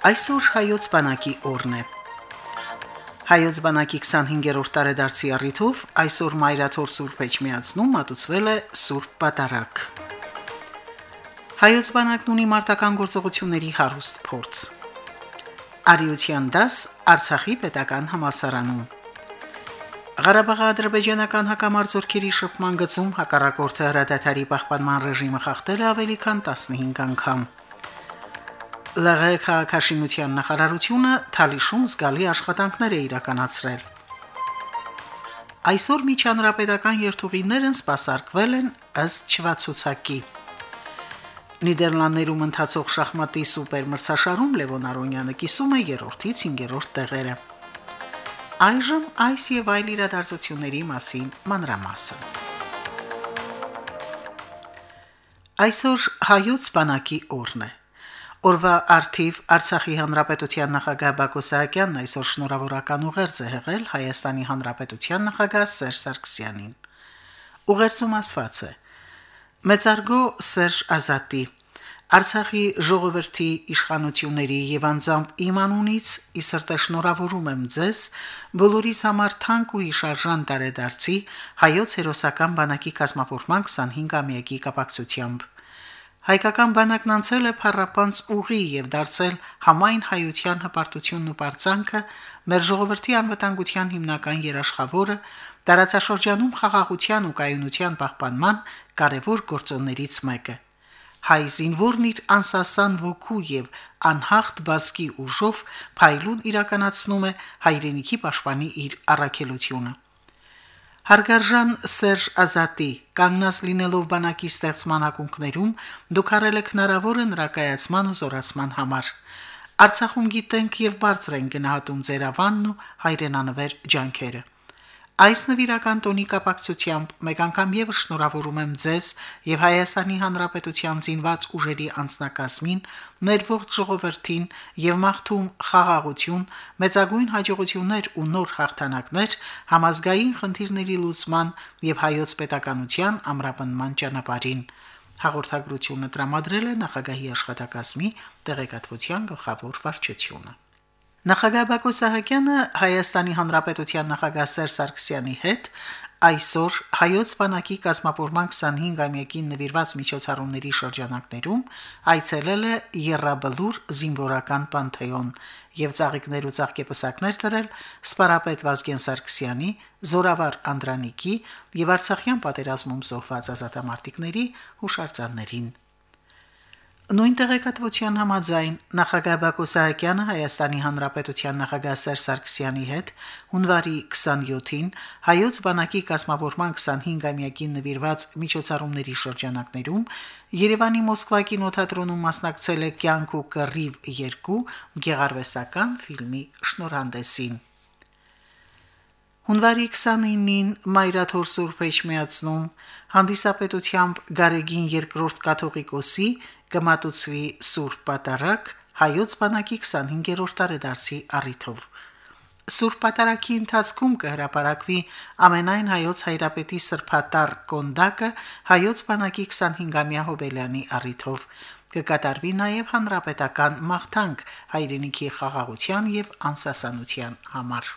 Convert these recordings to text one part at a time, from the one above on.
Այսօր հայոց բանակի օրն է։ Հայոց բանակի 25-րդ տարեդարձի առիթով այսօր Մայրաթոր Սուրբ Էջմիածնում մատուցվել է Սուրբ Պատարագ։ Հայոց բանակն ունի մարտական գործողությունների հարուստ փորձ։ Արիության դաս Արցախի պետական համալսարանում։ Ղարաբաղի ադրբեջանական հակամարտությունների շփման գծում հակառակորդը հրադադարի պահպանման ռեժիմը խախտել ավելի քան 15 անգամ։ ԼՂ քաղաքաշինության նախարարությունը Թալիշում զգալի աշխատանքներ է իրականացրել։ Այսօր միջանրապետական երթուղիներն սպասարկվել են ըստ չվացուցակի։ Նիդերլանդներում ընթացող շախմատի սուպերմրցաշարում Լևոն Արոնյանը կիսում է 3-ից 5-րդ տեղերը։ Այժմ այս եւ այլ իրադարձությունների մասին մանրամասը։ Այսօր հայոց բանակի օրն է։ Օրվա արթիվ Արցախի հանրապետության նախագահ Բակո Սահակյանն այսօր շնորհավորական ուղերձ է հղել Հայաստանի հանրապետության նախագահ Սերժ Սարգսյանին։ Ուղերձում ասված է. Մեծարգո Սերժ Ազատի Արցախի ժողովրդի իշխանությունների եւ անձամբ իմ անունից ի սրտե շնորհավորում եմ ձեզ բոլորիս համար թանկ ու իշարժան տարեդարձի հայոց հերոսական բանակի կազմավորման 25-ամյակի կապակցությամբ։ Հայկական բանակն անցել է փառապանց ուղի եւ դարձել համայն հայության հպարտությունն ու բարձանքը մեր ժողովրդի անվտանգության հիմնական երաշխավորը տարածաշրջանում խաղաղության ու կայունության պահպանման կարևոր գործոններից մեկը հայ զինվորն իր անսասան ոգու եւ անհախտ բազկի ուժով փայլուն իրականացնում է հայրենիքի պաշտպանի իր առաքելությունը։ Հարգարժան Սերժ Ազատի, կանգնած լինելով բանակի ստեղծման ակունքներում, դուք արել եք հնարավորը նրա կայացման ու զորացման համար։ Արցախում գիտենք եւ բարձր են գնահատում ձեր ավանն ու հայրենանվեր ջանքերը։ Այս նվիրական տոնի կապակցությամբ մեկ անգամ եւս շնորհավորում եմ ձեզ եւ Հայաստանի Հանրապետության զինված ուժերի անձնակազմին, մեր ողջ ժողովրդին եւ մաղթում խաղաղություն, մեծագույն հաջողություններ ու նոր հաղթանակներ համազգային խնդիրների լուծման եւ հայոց պետականության ամրապնման ճանապարհին։ Հաղորդագրությունը տրամադրել է նախագահի աշխատակազմի տեղեկատվության գլխավոր վարչությունը։ Նախագահ Բակո Սահակյանը Հայաստանի Հանրապետության նախագահ Սերժ Սարգսյանի հետ այսօր հայոց բանակի կազմավորման 25-ամյակին նվիրված միջոցառումների շրջանակներում այցելել է Եռաբլուր զինվորական պանթեոն եւ ծաղիկներ ու ծաղկեպսակներ դրել սպարապետ Վազգեն Սարգսյանի, Զորավար Անդրանիկի եւ Արցախյան պատերազմում զոհված ազատամարտիկների հուշարձաններին։ Նույն տեղեկատվության համաձայն նախագահ Բակո Սահակյանը Հայաստանի Հանրապետության նախագահ Սերժ Սարգսյանի հետ հունվարի 27-ին հայոց բանակի կազմավորման 25-ամյակին նվիրված միջոցառումների շրջանակներում Երևանի Մոսկվա կինոթատրոնում մասնակցել է «Կյանք ու կռիվ 2» գեղարվեստական ֆիլմի շնորհանդեսին։ Հունվարի 29-ին Մայրաթոր Սուրբ Էջմիածնում հանդիսապետությամբ Գարեգին II կաթողիկոսի կմատուցվի Սուրբ Պատարագ հայոց բանակի 25-րդ տարեդարձի առիթով։ Սուրբ Պատարագի ընթացքում կհրապարակվի ամենայն հայոց հայրապետի սրբատար կոնդակը հայոց բանակի 25-ամյա հոբելյանի առիթով կկատարվի նաև հանրապետական մաղթանք հայրենիքի խաղաղության եւ անսասանության համար։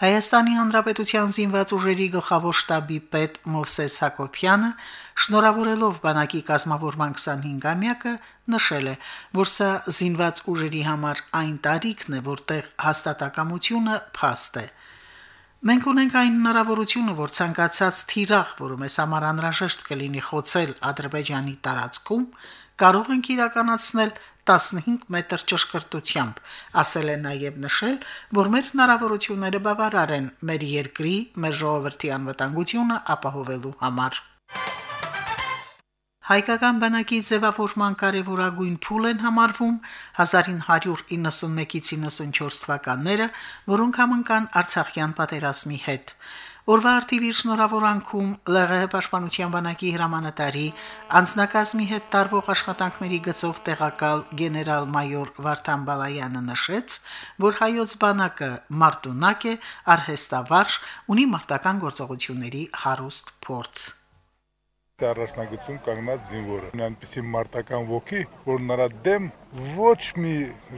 Հայաստանի Հանրապետության զինված ուժերի գլխավոր շտաբի պետ Մովսես Հակոբյանը շնորհավորելով բանակի կազմավորման 25-ամյակը նշել է, որ սա զինված ուժերի համար այն տարիքն է, որտեղ հաստատակամությունը փաստ է։ Մենք ունենք այն հնարավորությունը, որ ցանկացած թիրախ, որը մեզ համար անհրաժեշտ կլինի խոցել Ադրբեջանի տարածքում, կարող ենք իրականացնել 15 մետր ճշգրտությամբ, ասել է նաև նշել, որ մեր հնարավորությունները բավարար են մեր երկրի, մեր ժողովրդի անվտանգությունը ապահովելու համար։ Հայկական բանակի ձևավորման կարևորագույն փուլ են համարվում 1991-ից 94 թվականները, որոնք համընկան Արցախյան պատերազմի հետ։ Օրվա արտիվիր շնորհավորանքում ԼՂՀ պաշտպանության բանակի հրամանատարի անձնակազմի հետ տարվող աշխատանքների գծով տեղակալ գեներալ-մայոր Վարդան Բալայանը նշեց, որ հայոց բանակը մարտունակ է, արհեստավարժ, ունի մարտական գործողությունների հարուստ փորձ առաջնագծում կանգնած զինվորը։ Այնպեսի մարտական ոգի, որ նրա դեմ ոչ մի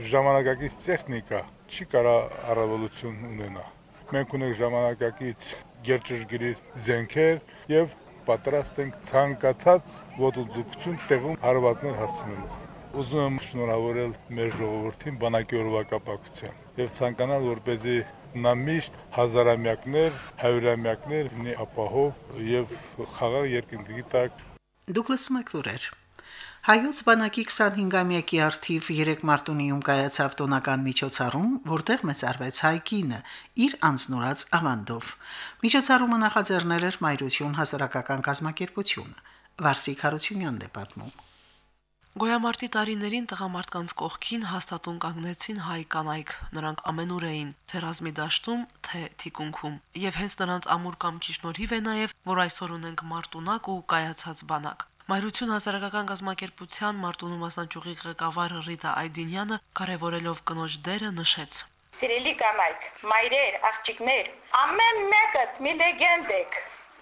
ժամանակակից տեխնիկա չի կարա առավելություն ունենա։ Մենք ունենք ժամանակակից գերջրգիրի զենքեր եւ պատրաստ ենք ցանկացած ոդուձգություն տեղում հարվածներ հասցնելու։ Ուզում եմ շնորհավորել մեր ժողովրդին բանակի օրվա կապակցությամբ եւ ցանկանալ, որպեսզի նա միշտ հազարամյակներ, հայրամյակներ ունի ապահով եւ խաղաղ երկնքի տակ։ Դուք լսում եք լուրեր։ Հայոց բանակի 25-ամյակի արթիվ 3 մարտունիում կայացավ տոնական միջոցառում, որտեղ մեծարվեց հայկինը իր անձնորած ավանդով։ Միջոցառումը նախաձեռնել էր Մայրություն հասարակական կազմակերպությունը։ Վարսիկ Հարությունյանն է պատմում։ Գոյամարտի տարիներին տղամարդկանց կողքին հաստատուն կանգնեցին հայ կանայք։ Նրանք ամենուր էին թե ռազմի դաշտում, թե թիկունքում։ Եվ հենց նրանց ամուր կամքի շնորհիվ է նաև, որ այսօր ունենք մարտունակ ու կայացած բանակ։ Մայրություն հասարակական գազམ་ակերպության Մարտունու մասնաճյուղի ղեկավար Ռիտա Այդինյանը կարևորելով կնոջ դերը նշեց. Սիրելի կանայք, մայրեր, աղջիկներ, ամեն մեկդ մի լեգենդ եք,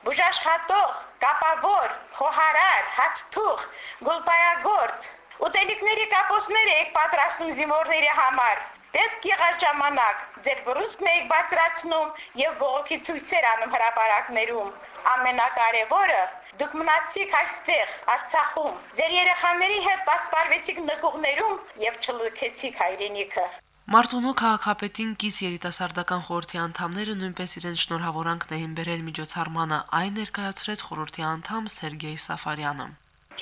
բուժաշխատող, կապավոր, խոհարար, հացթուղ, գոլպայագործ, ուտելիքների կապոցներ եք պատրաստում զինվորների համար։ Պետք եղած ժամանակ ձեր բռունցքն եք բարձրացնում եւ բողոքի ցույցեր անում հրապարակներում։ Ամենակարևորը դուք մնացիք այստեղ Արցախում։ Ձեր երեխաների հետ պասպարվեցիք նկուղներում եւ չլքեցիք հայրենիքը։ Մարտունու քաղաքապետին կից երիտասարդական խորհրդի անդամները նույնպես իրենց շնորհավորանքն էին բերել միջոցառմանը, այն ներկայացրեց խորհրդի անդամ Սերգեյ Սաֆարյանը։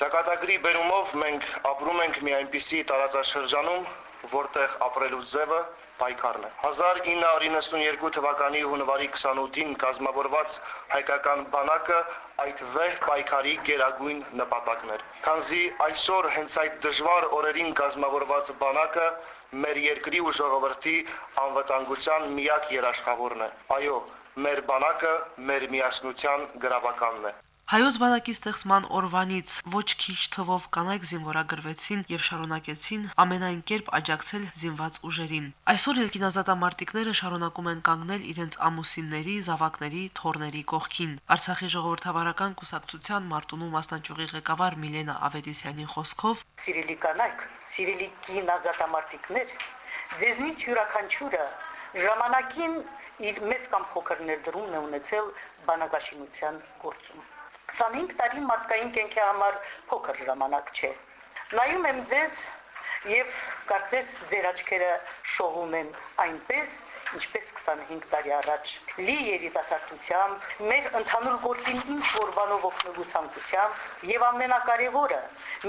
Ճակատագրի բերումով մենք ապրում ենք մի այնպիսի տարածաշրջանում, որտեղ ապրելու ձևը պայքարն է։ 1992 թվականի հունվարի 28-ին կազմավորված հայկական բանակը այդ վեհ պայքարի գերագույն նպատակն էր։ Քանզի այսօր հենց այդ դժվար օրերին կազմավորված բանակը մեր երկրի ու ժողովրդի անվտանգության միակ երաշխավորն է։ Այո, մեր բանակը մեր միասնության գրավականն է։ Հայոց բանակի ստեղծման օրվանից ոչ քիչ թվով կանայք զինվորագրվեցին եւ շարունակեցին ամենայն կերպ աջակցել զինված ուժերին։ Այսօր ելքինազատամարտիկները շարունակում են կանգնել իրենց ամուսինների, զավակների, թորների կողքին։ Արցախի ժողովրդավարական կուսակցության Մարտունու մասնաճյուղի ղեկավար Միլենա Ավետիսյանի խոսքով. Սիրելի կանայք, սիրելի կին ազատամարտիկներ, ձեզնից յուրաքանչյուրը ժամանակին իր մեծ կամ փոքր ներդրումն է ունեցել բանակաշինության գործում 25 տարի մարդկային կենքի համար փոքր ժամանակ չէ։ Նայում եմ ձեզ եւ կարծես ձեր աչքերը շողում են այնպես, ինչպես 25 տարի առաջ լի երիտասարդությամբ, մեր ընդհանուր գործին ինչ որ բանով օգնելու ցանկությամբ եւ ամենակարևորը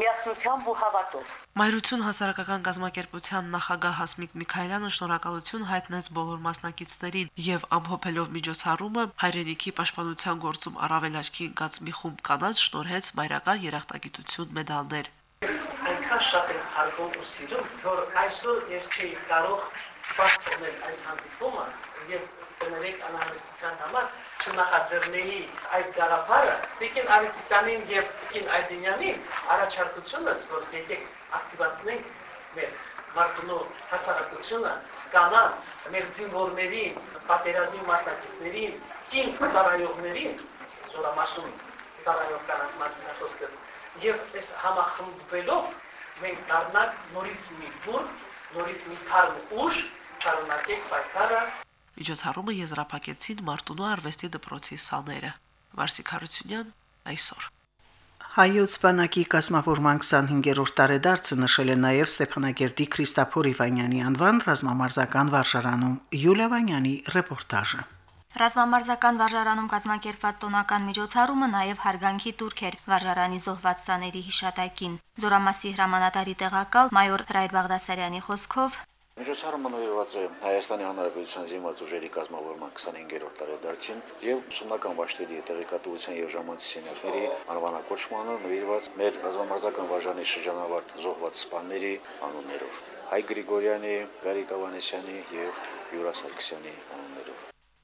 միասնությամբ ու հավատով։ Մայրություն հասարակական գազམ་ակերպության նախագահ Հասմիկ Միքայելյանը շնորհակալություն հայտնեց բոլոր մասնակիցներին եւ ամփոփելով միջոցառումը հայրենիքի պաշտպանության գործում առավել աչքի ընկած մի խումբ կանանց շնորհեց մայրական երախտագիտություն մեդալներ այնքան շատ եմ հարգում ու սիրում, որ այսօր ես չի կարող բացնել այս հանդիպումը եւ կներեք անհանգստության համար չնախաձեռնեի այս գաղափարը Տիկին Արիցյանին եւ Տիկին Այդինյանին առաջարկությունս որ եկեք ակտիվացնենք մեր մարդունու հասարակությունը կանանց մեր զինվորներին պատերազմի մասնակիցներին կին տարայողներին զորամասում տարայող կանանց մասին խոսքս եւ այս համախմբվելով մենք դառնանք նորից մի բուր նորից մի թարմ ուժ շարունակեք պայքարը։ Միջոցառումը եզրափակեցին Մարտունու արվեստի դպրոցի սաները։ Վարսիկ Հարությունյան այսօր։ Հայոց բանակի կազմավորման 25-րդ տարեդարձը նշել է նաև Ստեփանագերդի Քրիստափոր Իվանյանի անվան ռազմամարզական վարժարանում Յուլիա Վանյանի ռեպորտաժը։ Ռազմամարզական վարժարանում կազմակերպված տոնական միջոցառումը նաև հարգանքի տուրք էր վարժարանի զոհված սաների հիշատակին։ Զորամասի հրամանատարի տեղակալ մայոր Ռայդ Բաղդասարյանի խոսքով Միջոցառումը նվիրված է Հայաստանի Հանրապետության զինված ուժերի կազմավորման 25-րդ տարեդարձին եւ ուսումնական բաշտերի տեղեկատվության եւ ժամանցի սենյակների անվանակոչմանը նվիրված մեր ռազմամարզական վարժանի շրջանավարտ զոհված սպաների անուններով։ Հայ Գրիգորյանի, Գարիկ Ավանեսյանի եւ Յուրա Սարգսյանի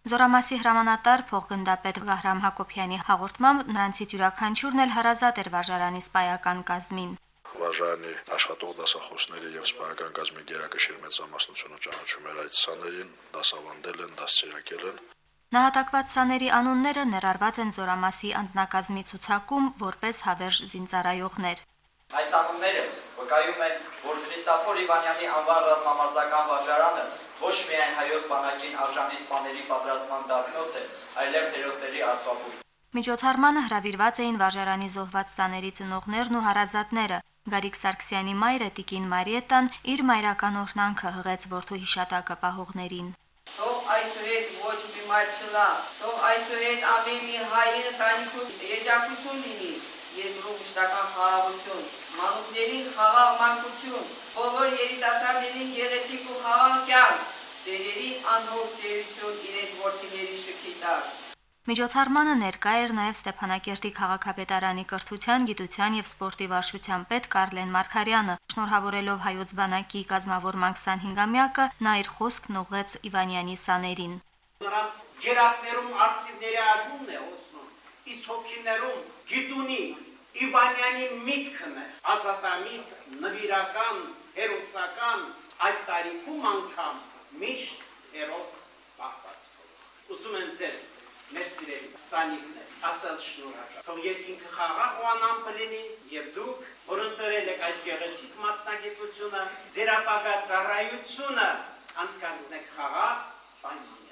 Զորամասի հրամանատար փոխգնդապետ Վահրամ Հակոբյանի հաղորդմամբ նրանցից յուրաքանչյուրն էլ հարազատ էր վարժարանի սպայական կազմին։ վարժարանի աշխատող դասախոսների եւ սպայական կազմի գերակշիռ մեծամասնությունը ճանաչում էր այդ սաներին, դասավանդել են, դասերակել են։ Նահատակված սաների անունները ներառված են Զորամասի անձնակազմի ցուցակում որպես հավերժ զինծառայողներ։ Այս անունները վկայում են, որ Քրիստոֆոր Իվանյանի անվան ռազմամարզական վարժարանը ոչ միայն հայոց բանակին արժանի սպաների պատրաստման դարբնոց է, այլև հերոսների ածվաբույն։ Միջոցառմանը հրավիրված էին վարժարանի զոհված սաների ծնողներն ու հարազատները, Գարիկ Սարգսյանի մայրը Տիկին Մարիետան իր մայրական օրհնանքը հղեց որդու հիշատակը պահողներին։ Թող այսուհետ ոչ մի մայր չլա, թող այսուհետ ամեն մի հայ ընտանիքում երջանկություն լինի, երկրում մշտական խաղաղություն, մանուկներին խաղաղ մանկություն, բոլոր երիտասարդներին գեղեցիկ ու խաղաղ կյանք, ծերերի անհոգ ծերություն իրենց որդիների շքի տակ։ Միջոցառմանը ներկա էր նաև Ստեփանակերտի քաղաքապետարանի կրթության, գիտության եւ սպորտի վարչության պետ Կարլեն Մարկարյանը, շնորհավորելով հայոց բանակի կազմավորման 25-ամյակը, նա իր խոսքն ուղղեց Իվանյանի սաներին։ Նրանց գերակներում արծիվների ալբոմն է ոսնում, իսկ հոգիներում գիտունի Իվանյանի միտքն է, ազատամիտ, նվիրական, հերոսական, այդ տարիքում անգամ միշտ հերոս պահպացող։ Ուսում եմ ձեզ մեր սիրելի սանիկներ, ասած շնորհակալ։ Թող երկինքը խաղաղ ու անամպ լինի եւ դուք, որ ընտրել եք այս գեղեցիկ մասնագիտությունը, ձեր ապագա ծառայությունը անցկացնեք խաղաղ պայմաններով։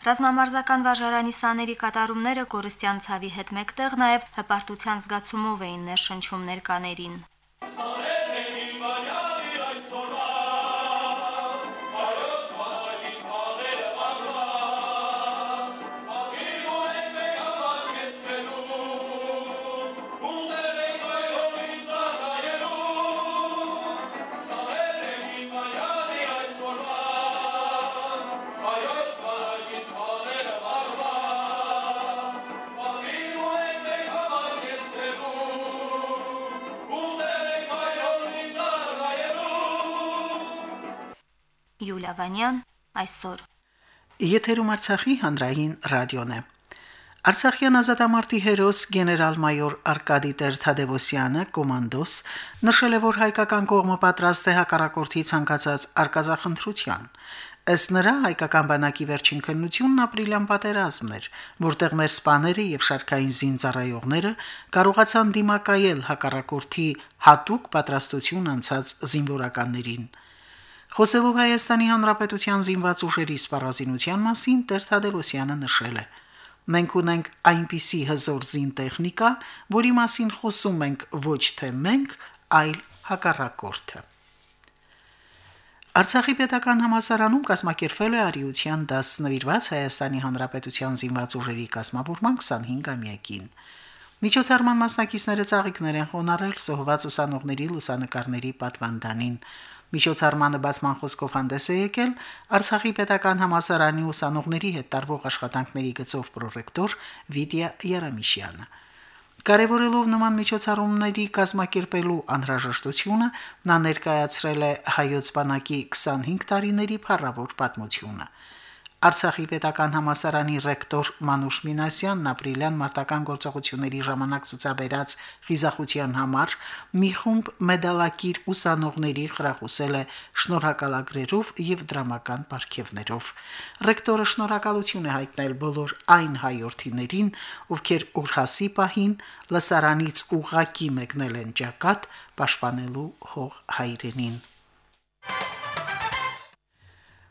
Ռազմամարզական վարժարանի սաների կատարումները կորստյան ցավի հետ մեկտեղ նաև հպարտության զգացումով էին ներշնչում ներկաներին։ Յուլիա Վանյան այսօր։ Եթերում Արցախի հանրային ռադիոն է։ Արցախյան ազատամարտի հերոս գեներալ-մայոր Արկադի Տեր-Թադևոսյանը կոմանդոս նշել է, որ հայկական կողմը պատրաստ է հակառակորդի ցանկացած արկածախնդրության։ Ըստ նրա հայկական բանակի վերջին քննությունն ապրիլյան պատերազմն էր, որտեղ մեր սպաները եւ շարքային զինծառայողները կարողացան դիմակայել հակառակորդի հատուկ պատրաստություն անցած զինվորականներին։ Խոսելով Հայաստանի Հանրապետության զինված ուժերի սպառազինության մասին Տեր-Թադևոսյանը նշել է. Մենք ունենք այնպիսի հզոր զին տեխնիկա, որի մասին խոսում ենք ոչ թե մենք, այլ հակառակորդը։ Արցախի պետական համասարանում կազմակերպվել է արիության դաս նվիրված Հայաստանի Հանրապետության զինված ուժերի կազմավորման 25-ամյակին։ Միջոցառման մասնակիցները ծաղիկներ են խոնարել սոհված ուսանողների լուսանկարների պատվանդանին։ Միջոցառմանը բացման խոսքով հանդես է եկել Արցախի պետական համասարանի ուսանողների հետ տարվող աշխատանքների գծով պրոռեկտոր Վիդիա Երամիշյանը։ Կարևորելով նման միջոցառումների կազմակերպելու անհրաժեշտությունը, նա ներկայացրել է հայոց բանակի 25 տարիների փառավոր պատմությունը։ Արցախի պետական համասարանի ռեկտոր Մանուշ Մինասյանն ապրիլյան մարտական գործողությունների ժամանակ ցուցաբերած խիզախության համար մի խումբ մեդալակիր ուսանողների խրախուսել է շնորհակալագրերով եւ դրամական պարգևներով։ Ռեկտորը շնորհակալություն է հայտնել բոլոր այն հայրենիներին, ովքեր օրհասի պահին լսարանից ուղակի մեկնել են ճակատ պաշտպանելու հող հայրենին։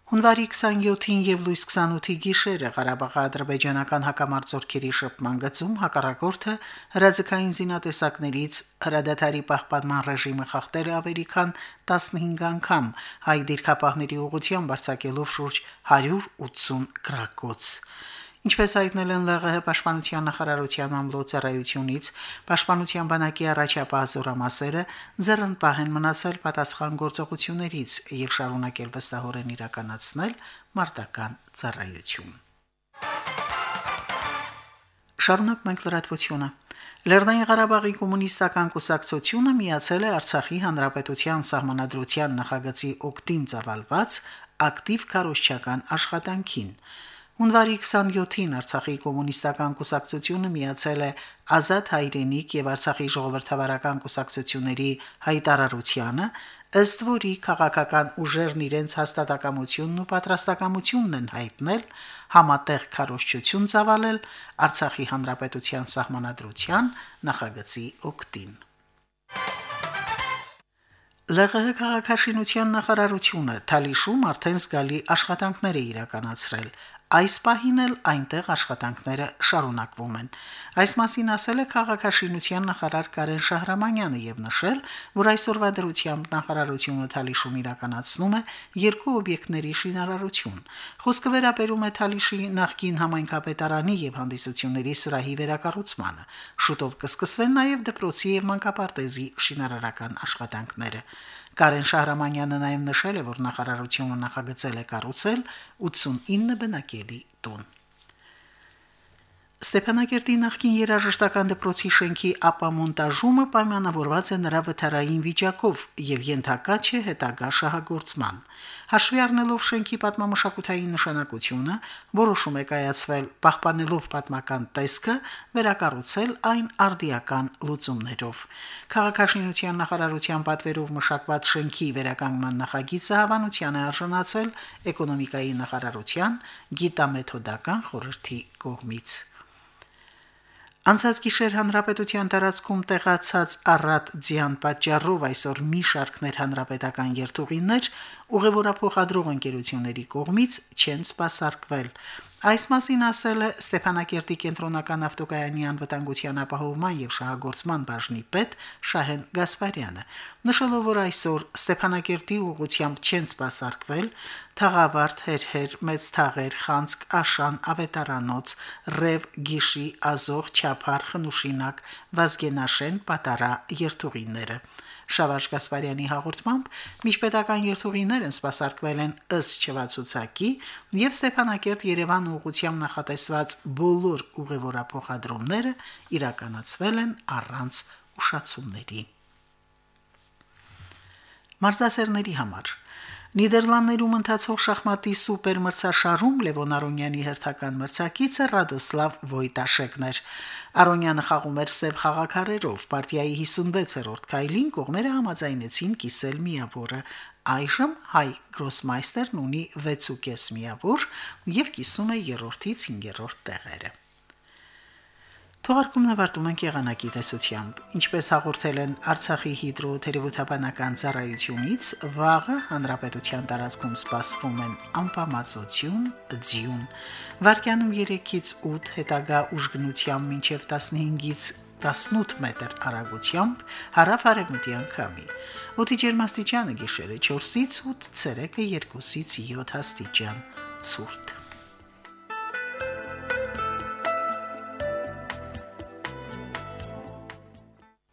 Հունվարի 27-ին եւ լույս 28-ի գիշերը Ղարաբաղի ադրբեջանական հակամարտությունների շփման գծում հակառակորդը հրաձգային զինատեսակներից հրադադարի պահպանման ռեժիմը խախտել ավելի քան 15 անգամ հայ դիրքապահների ուղղությամբ արձակելով շուրջ 180 գրակոց։ Ինչպես հայտնել են ԼՂՀ պաշտպանության նախարարության ամլոցարայությունից, պաշտպանության բանակի առաջապահ զորամասերը ձեռնպահ են մնացել պատասխան գործողություններից եւ շարունակել վստահորեն իրականացնել մարտական ծառայություն։ Շարունակ մենք լրատվությունը։ Լեռնային Ղարաբաղի կոմունիստական կուսակցությունը միացել է Արցախի հանրապետության սահմանադրության նախագծի օկտին ծավալված ակտիվ քարոշչական աշխատանքին։ Հունվարի 27-ին Արցախի կոմունիստական կուսակցությունը միացել է Ազատ հայրենիք եւ Արցախի ժողովրդավարական կուսակցությունների հայտարարությանը, ըստ որի քաղաքական ուժերն իրենց հաստատակամությունն ու պատրաստակամությունն են հայտնել համատեղ քարոշչություն ծավալել Արցախի հանրապետության սահմանադրության նախագծի օկտին։ ԼՂՀ քաղաքաշինության նախարարությունը Թալիշում արդեն զգալի աշխատանքներ է իրականացրել Այս պահին էլ այնտեղ աշխատանքները շարունակվում են։ Այս մասին ասել է քաղաքաշինության նախարար Կարեն Շահրամանյանը եւ նշել, որ այսօրվա դրությամբ նախարարությունը Թալիշում իրականացնում է երկու օբյեկտների շինարարություն։ Խոսքը վերաբերում է Թալիշի նախկին համայնքապետարանի եւ հանդիսությունների սրահի վերակառուցմանը։ Շուտով կսկսվեն նաեւ դպրոցի եւ մանկապարտեզի շինարարական աշխատանքները։ Կարեն Շահրամանյանը նաև նշել է, որ նախարարությունը նախագծել է կառուցել 89 բնակելի տուն։ Ստեփանակերտի նախկին երաժշտական դպրոցի շենքի ապամոնտաժումը պայմանավորված է նրա վթարային վիճակով եւ ենթակա չէ հետագա շահագործման։ Հաշվի առնելով շենքի պատմամշակութային նշանակությունը, որոշում է կայացվել պահպանելով պատմական տեսքը, վերակառուցել այն արդիական լուծումներով։ Քաղաքաշինության նախարարության պատվերով մշակված շենքի վերականգնման նախագիծը հավանության է արժանացել էկոնոմիկայի նախարարության գիտամեթոդական խորհրդի կողմից։ Անցած գիշեր հանրապետության տարածքում տեղացած առատ ձյան պատճառով այսօր մի շարքներ հանրապետական երթուղիներ ուղևորափոխադրող ընկերությունների կողմից չեն սպասարկվել։ Այս մասին ասել է Ստեփանակերտի կենտրոնական ավտոկայանի անվտանգության ապահովման եւ շահագործման բաժնի պետ Շահեն Գասպարյանը, նշելով, որ այսօր Ստեփանակերտի ուղությամբ չեն սպասարկվել Թաղավարտ, Հերհեր, Մեծ Թաղեր, Խանցկ, Աշան, Ավետարանոց, Ռև, Գիշի, Ազող, Չափար, Խնուշինակ, Վազգենաշեն, Պատարա երթուղիները։ Շավարժ Գասպարյանի հաղորդմամբ միջպետական երթուղիներ են սպասարկվել են ըստ չվացուցակի եւ Ստեփանակերտ Երևան ուղղությամբ նախատեսված բոլոր ուղևորափոխադրումները իրականացվել են առանց ուշացումների։ Մարզասերների համար Նիդերլանդներում ընթացող շախմատի սուպեր մրցաշարում Լևոն Արոնյանի հերթական մրցակիցը Ռադոսլավ Վոյտաշեկն էր։ Արոնյանը խաղում էր սև խաղակարերով։ Պարտիայի 56-րդ քայլին կողմերը համաձայնեցին կիսել միավորը։ Այժմ հայ գրոսմայստերն ունի 6.5 միավոր եւ կիսում է 3-ից 5-րդ տեղերը։ Թողարկումն ավարտում ենք եղանակի տեսությամբ։ Ինչպես հաղորդել են Արցախի հիդրոթերապևտաբանական ծառայությունից, վաղը հանրապետության տարածքում սպասվում են անպամացություն, ձյուն։ Վարկյանում 3-ից 8 հետագա ուժգնությամբ մինչև 15-ից 18 մետր արագությամբ հարավ-արևմտյան քամի։ Օդի ջերմաստիճանը գիշերը 4-ից 8, ցերեկը 2-ից 7 աստիճան։ Ցուրտ։